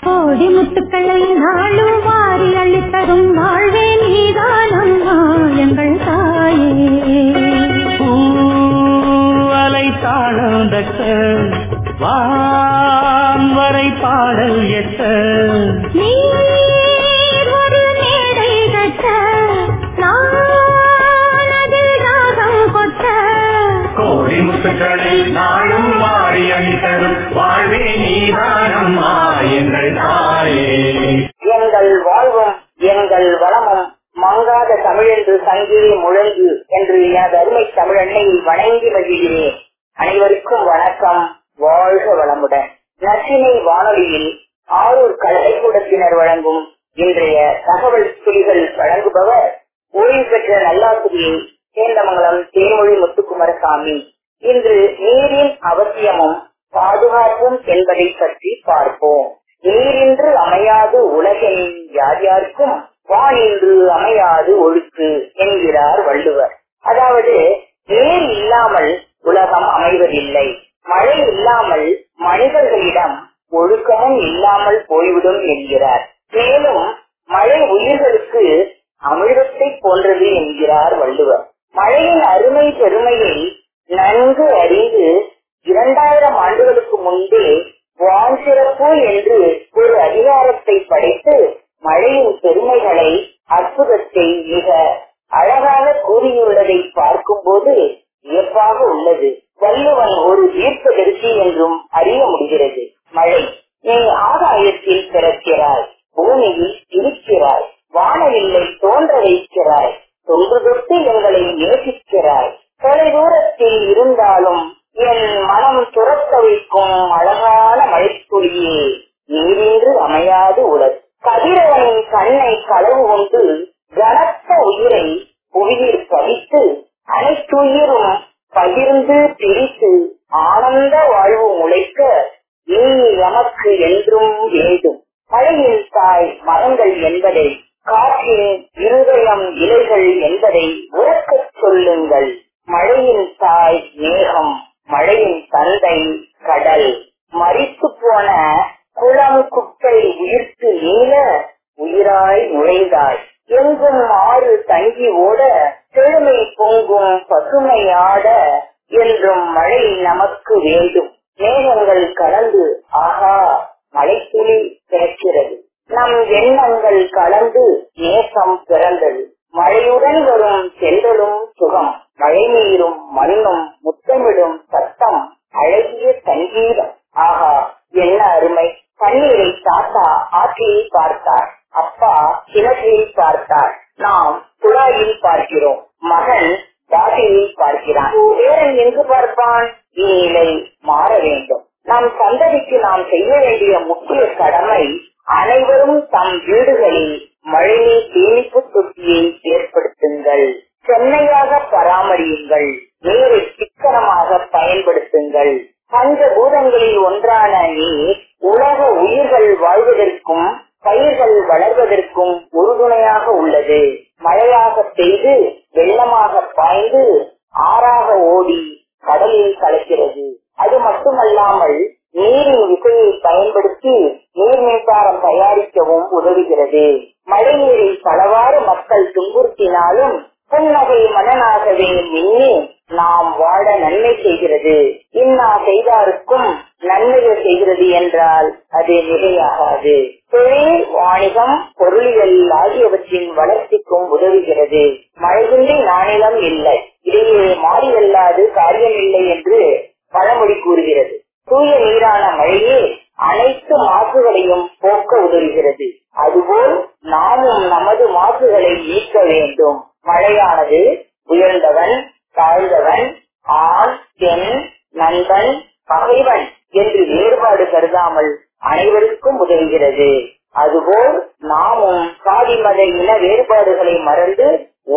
கோடி முத்துக்களை நாளும் வாரி அள்ளித்தரும் வாழ்வே நீதானம்மா எங்கள் தாயே. பூவலை தாழம் தக்க வான்வரை பாடல் எட்ட. கோடி முத்துக்களை நாளும் வாரி அளித்த சிறப்பு என்று locos வளர்வதற்கும் பயிர்கள் வளர்வதற்கும் உறுதுணையாக உள்ளது. மழையாக பெய்து வெள்ளமாக பாய்ந்து ஆறாக ஓடி கடலில் கலக்கிறது. அது மட்டுமல்லாமல் நீரின் விசையை பயன்படுத்தி நீர் மின்சாரம் தயாரிக்கவும் உதவுகிறது. நாமும் சாதி மத இன வேறுபாடுகளை மறந்து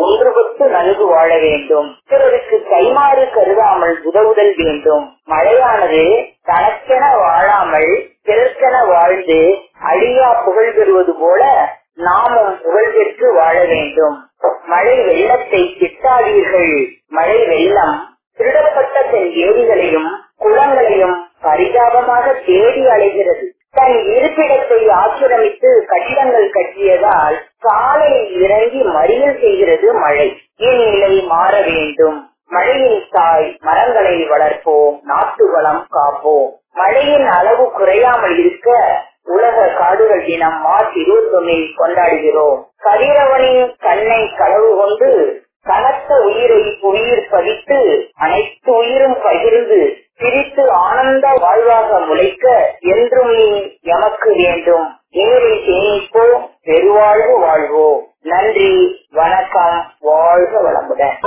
ஒன்றுபட்டு நன்கு வாழ வேண்டும். பிறருக்கு கைமாறு கருதாமல் உதவுதல் வேண்டும். மழையானது தனக்கென வாழாமல் பிறர்க்கென வாழ்ந்து அழியா புகழ் பெறுவது போல நாமும் புகழ் பெற்று வாழ வேண்டும். மழை வெள்ளத்தை திட்டாதீர்கள். மழை வெள்ளம் திருடப்பட்ட தன் ஏரிகளையும் குளங்களையும் பரிதாபமாக தேடி அலைகிறது. தன் இருப்பிடத்தை ஆக்கிரமித்து கட்டிடங்கள் கட்டியதால் காலையில் இறங்கி மறியல் செய்கிறது மழை. இந்நிலை மாற வேண்டும். மழையின் தாய் மரங்களை வளர்ப்போம் நாட்டு வளம் காப்போம். மழையின் அளவு குறையாமல் இருக்க உலக காடுகள் தினம் மார்ச் இருபத்தி ஒன்னில் கொண்டாடுகிறோம். கதிரவனின் கண்ணை களவு கொண்டு கனத்த உயிரை புவியில் பதித்து அனைத்து உயிரும் பகிர்ந்து பிரித்து ஆனந்த வாழ்வாக முளைக்க என்றும் நீ எமக்கு வேண்டும். நீரை சேமிப்போ பெருவாழ்வு வாழ்வோ நன்றி. வணக்கம். வாழ்க வளமுடன்.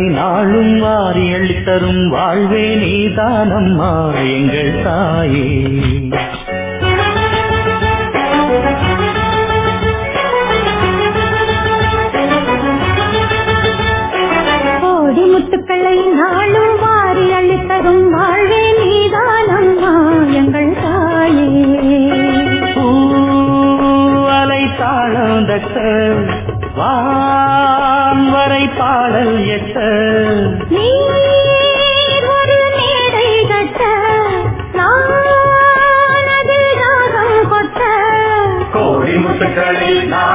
முத்துக்களை நாளும் வாரி அள்ளித்தரும் வாழ்வே நீதானம்மா எங்கள் தாயே. கோடி முத்துக்களை நாளும் வாரி அள்ளித்தரும் வாழ்வே நீதானம்மா எங்கள் தாயே. தாளந்தக்க வான் கட்ட கொட்ட. கோடி முத்துக்களை நான்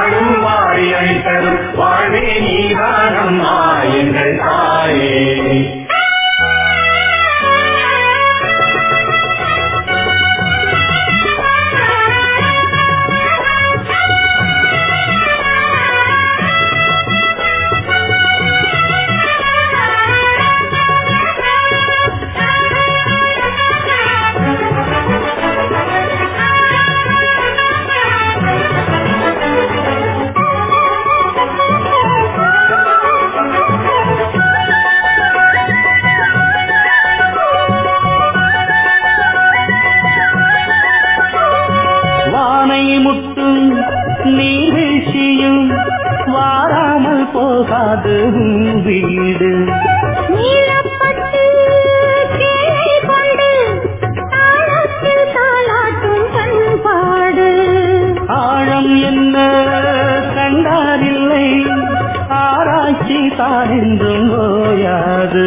தான் என்றும் ஓயாது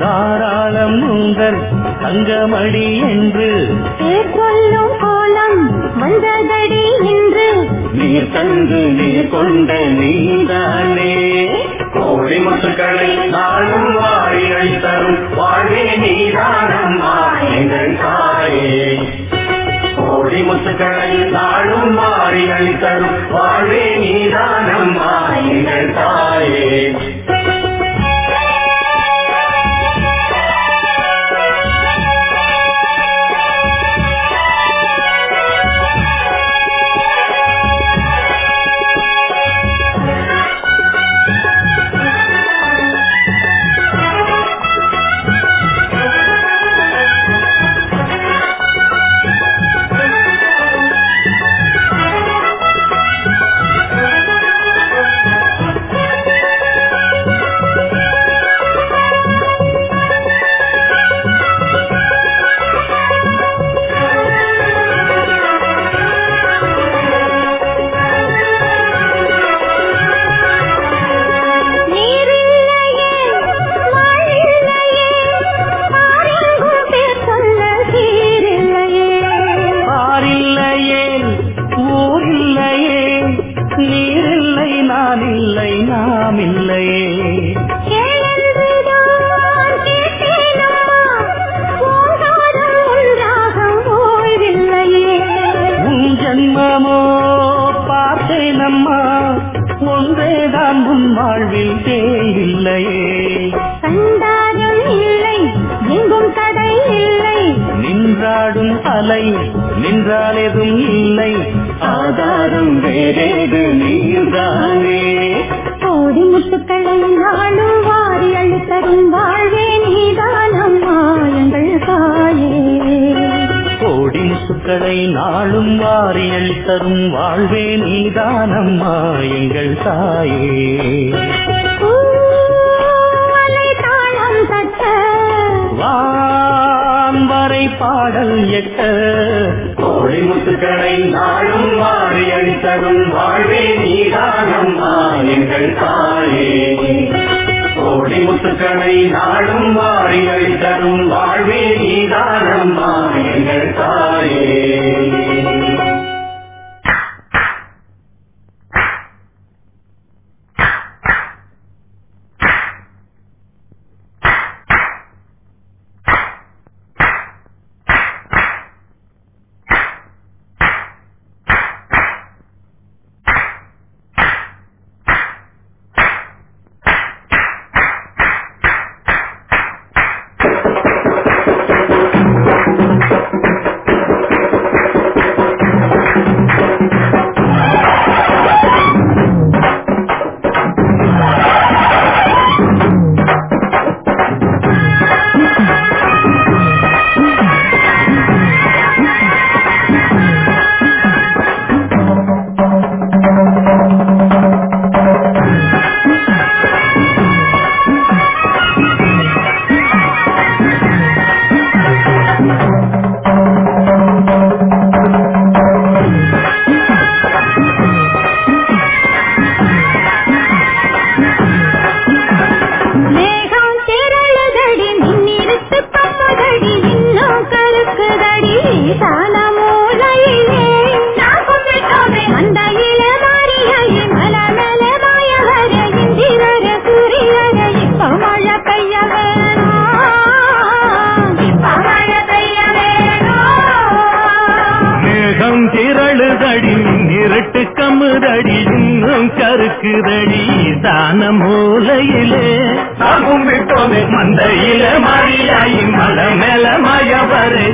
தாராளம் உங்கள் தங்கமடி என்று சொல்லும் கோலம் வந்ததடி இன்று. நீர் தந்து நீர் கொண்ட நீதானே வாரி அளித்தரும் வாழ்வே நீதானம்மா எங்கள் தாயே நீராடும் அலை நின்றால் எதுவும் இல்லை. ஆதாரம் வேறேது நீதானே கோடி முத்துக்களை நாளும் வாரி அழுத்தரும் வாழ்வே நீதானம்மா எங்கள் தாயே. கோடி முத்துக்களை நாளும் வாரி அழுத்தரும் வாழ்வே நீதானம்மா எங்கள் தாயே. வா பாறை பாடல் எட்ட. கோழி முத்துக்களை நாளும் வாரி அளித்தரும் வாழ்வே நீதானம் எங்கள் தாயே. கோழி முத்துக்களை நாளும் வாரி அளித்தரும் வாழ்வே நீதானம் எங்கள் தாயே. கோயில மரியாயி மலை மேல மயவரு.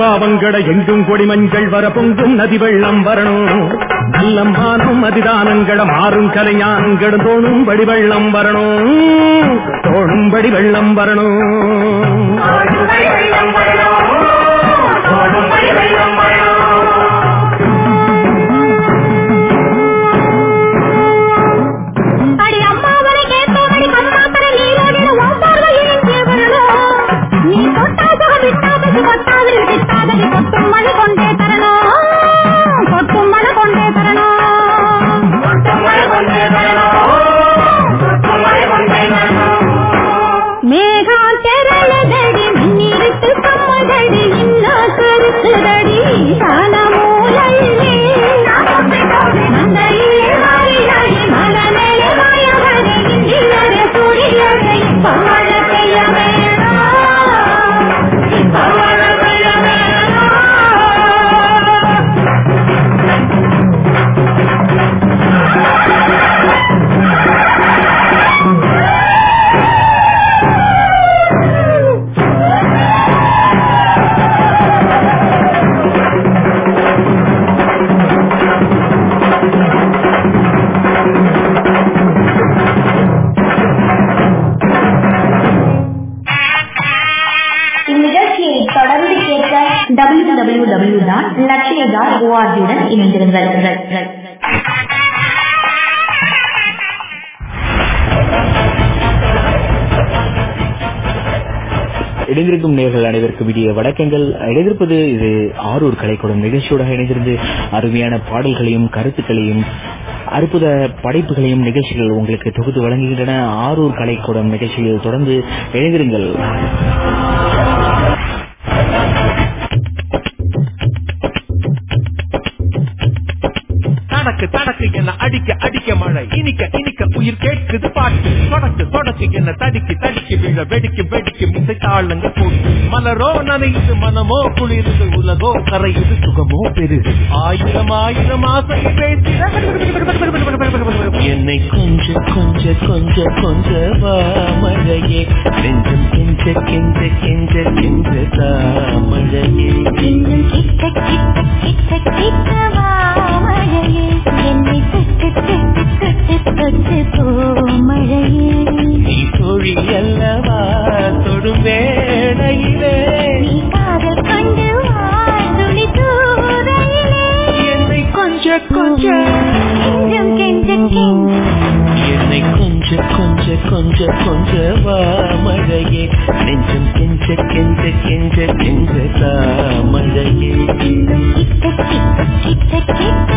பாவங்களை எங்கும் கொடிமஞ்சள் வர பொங்கும் நதி வெள்ளம் வரணும். நல்ல மானம் அதிதானங்கள மாறும் கலைஞானங்கட தோணும்படி வெள்ளம் வரணும். தோணும்படி வெள்ளம் வரணும். விடிய வணக்கங்கள் இணைந்திருப்பது இது ஆரூர் கலைக்கூடம் நிகழ்ச்சியோட இணைந்திருந்து அருமையான பாடல்களையும் கருத்துக்களையும் அற்புத படைப்புகளையும் நிகழ்ச்சிகள் உங்களுக்கு தொகுத்து வழங்குகின்றன. ஆரூர் கலைக்கூடம் நிகழ்ச்சியில் தொடர்ந்து இணைந்திருங்கள். தடக்கு தடக்கு என்ன அடிக்க அடிக்க மழை இனிக்க இனிக்க உயிர் கேட்குது பாட்டு. தொடக்கு தொடக்கு என்ன தடிக்கு தடிக்கு விழ வெடிக்கு தாளுங்க போட்டு மலரோ நனைந்து மனமோ குளிர்ந்து உலகோ கரையுது சுகமோ பெருகுது ஆயிரம் ஆயிரம் ஆசை பேசிட என்னை கொஞ்ச கொஞ்ச கொஞ்ச கொஞ்ச வா மழையே. நெஞ்சம் கெஞ்ச கெஞ்ச கெஞ்ச கெஞ்ச தாமழையே கிட்ட கிட்ட கிட்ட கிட்ட வா மழையே. என்னை தொட்டு தொட்டு தொட்டு தொட்டு போ மழையே. வேளையிலே நீ காதல் கொண்டு துளி தூரையிலே என்னை கொஞ்ச கொஞ்ச. என்னை கொஞ்ச கொஞ்ச கொஞ்ச கொஞ்ச வா மழையே. நெஞ்சம் கெஞ்ச கெஞ்ச கெஞ்ச கெஞ்ச தா மழையே. கிட்ட கிட்ட கிட்ட கிட்ட.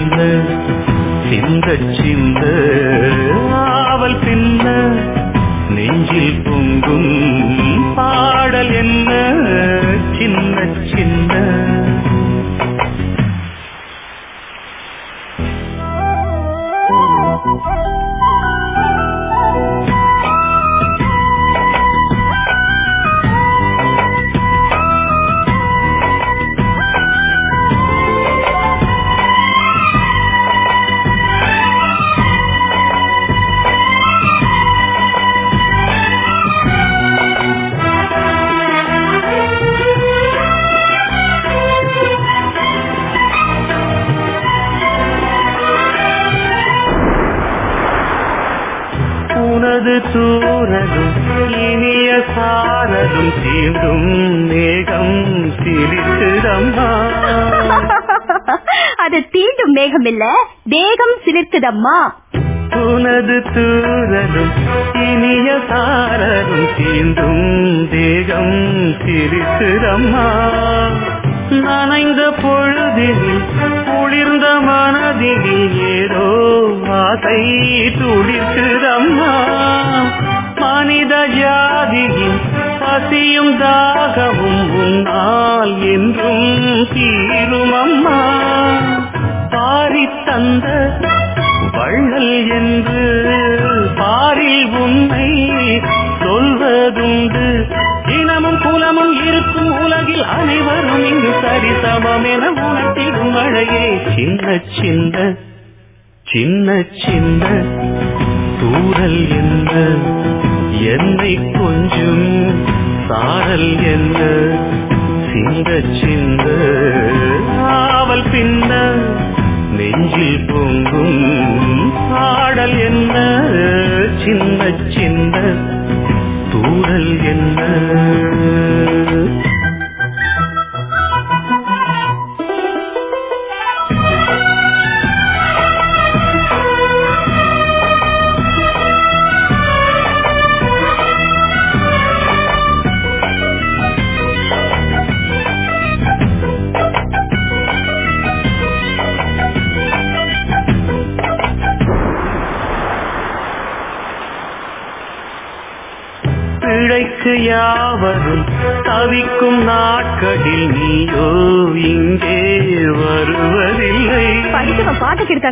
சிந்த சிந்த சிந்த மேகம் சிலிர்க்குதம்மா. உனது தூரலும் இனிய சாரலும் தீண்டும் தேகம் சிரித்திரம்மா நனைந்த பொழுதினில் குளிர்ந்த மனதினில் ஏதோ ஆசை துடித்திரம்மா மனித ஜாதியின் பசியும் தாகவும் உன்னால் என்றும் தீருமம்மா. பாரி தந்த வள்ளல் என்று பாரில் உண்மை சொல்வதுண்டு. இனமும் குலமும் இருக்கும் உலகில் அனைவரும் இங்கு சரிசமம் என உணர்த்திடும் மழையே. சின்ன சின்ன சின்ன சின்ன தூரல் என்ன? என்னை கொஞ்சும் சாரல் என்ன? சிந்த சிந்த ஆவல் பின்ன நெஞ்சில் பொங்கும்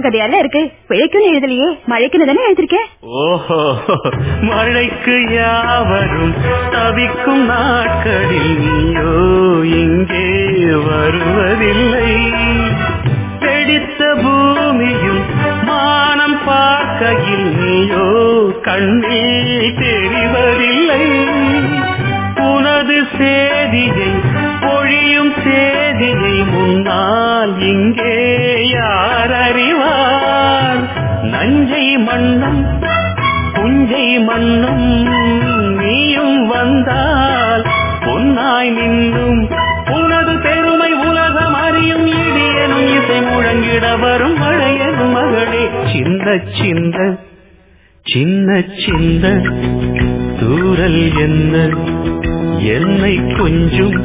கதையால இருக்கு. பிழைக்குன்னு எழுதலையே. மழைக்குன்னு தானே எழுதிருக்கேன். ஓஹோ மழைக்கு யாவரும் தவிக்கும் நாட்களில் நீயோ இங்கே வருவதில்லை. வெடித்த பூமியும் மானம் பார்க்கையில் நீயோ கண்ணில் தெரிவதில்லை. உனது சேதியை சிந்த சின்ன சின்ன தூரல் என்ன? என்னை கொஞ்சம்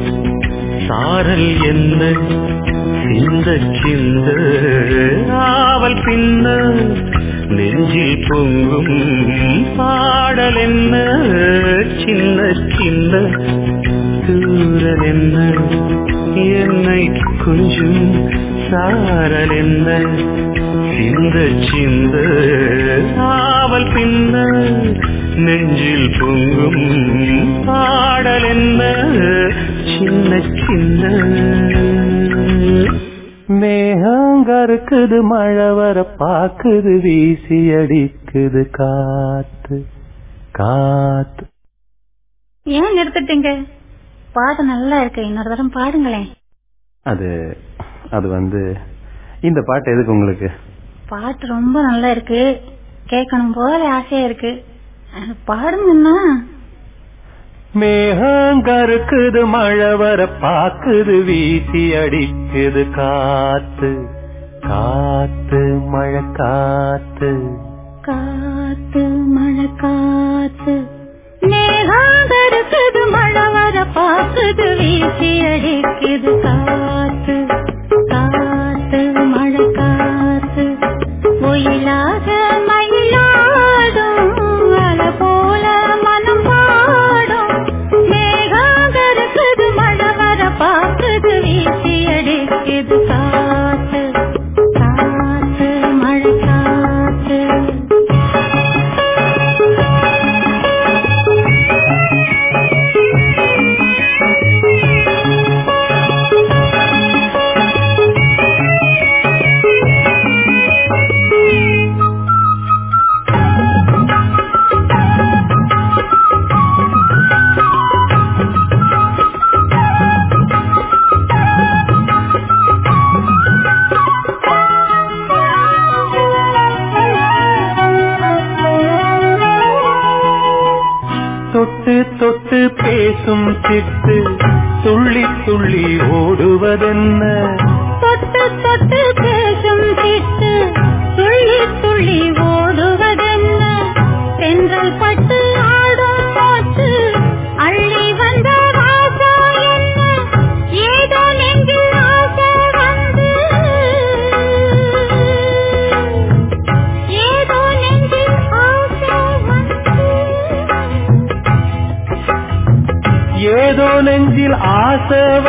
சாரல் என்ன? சிந்த சிந்த ஆவல் பின்ன நெஞ்சில் பொங்கும் பாடல் என்ன? சின்ன சின்ன தூரல் என்ன? என்னை கொஞ்சம் சாரல் என்ன? சிந்த சிந்த ஆவல் பின்ன நெஞ்சில் பொங்கும் பாடல் என்ன? சின்ன சின்ன. மேகங்கருக்குது மழை வர பாக்குது வீசி அடிக்குது காத்து காத்து ஏன் நிறுத்திட்டீங்க? பாட்டு நல்லா இருக்கு இன்னொரு தரம் பாடுங்களேன். அது அது வந்து இந்த பாட்டு எதுக்கு உங்களுக்கு? பாட்டு ரொம்ப நல்லா இருக்கு. கேட்கணும் போல ஆசையா இருக்கு. பாடுங்கன்னா மேகங்கருக்குது மழை வர பாக்குது வீசி அடிக்குது காத்து காத்து மழை காத்து. காத்து மழை காத்து. மேகாந்தருக்குது மழை வர பாக்குது வீசி அடிக்குது காத்து காத்து மழை காத்து. கோயிலாக மயிலோ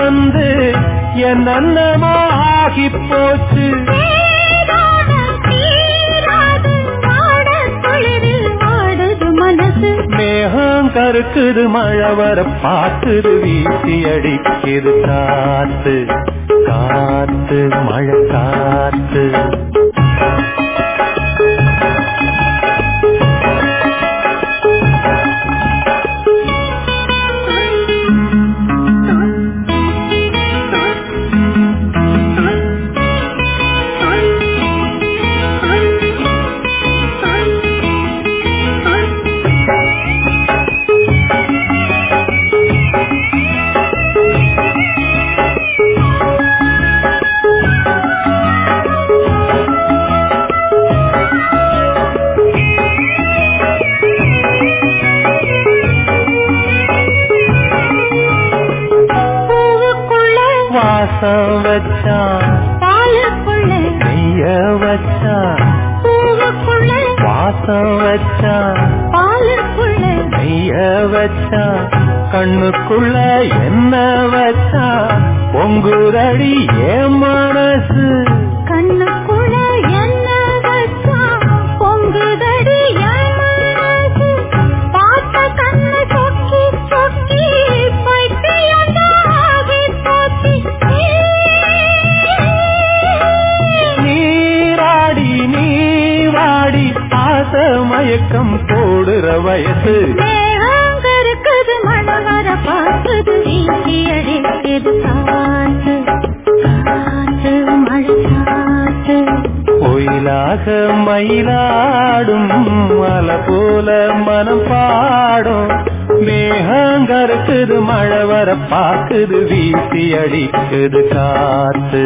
வந்து என் அன்னமோ ஆகி போச்சு. மேகம் கருக்குது மழை வர பாக்குது வீசி அடிக்குது காத்து காத்து மழை காத்து. குள்ள அடிக்குது வீசி அடிக்குது காத்து.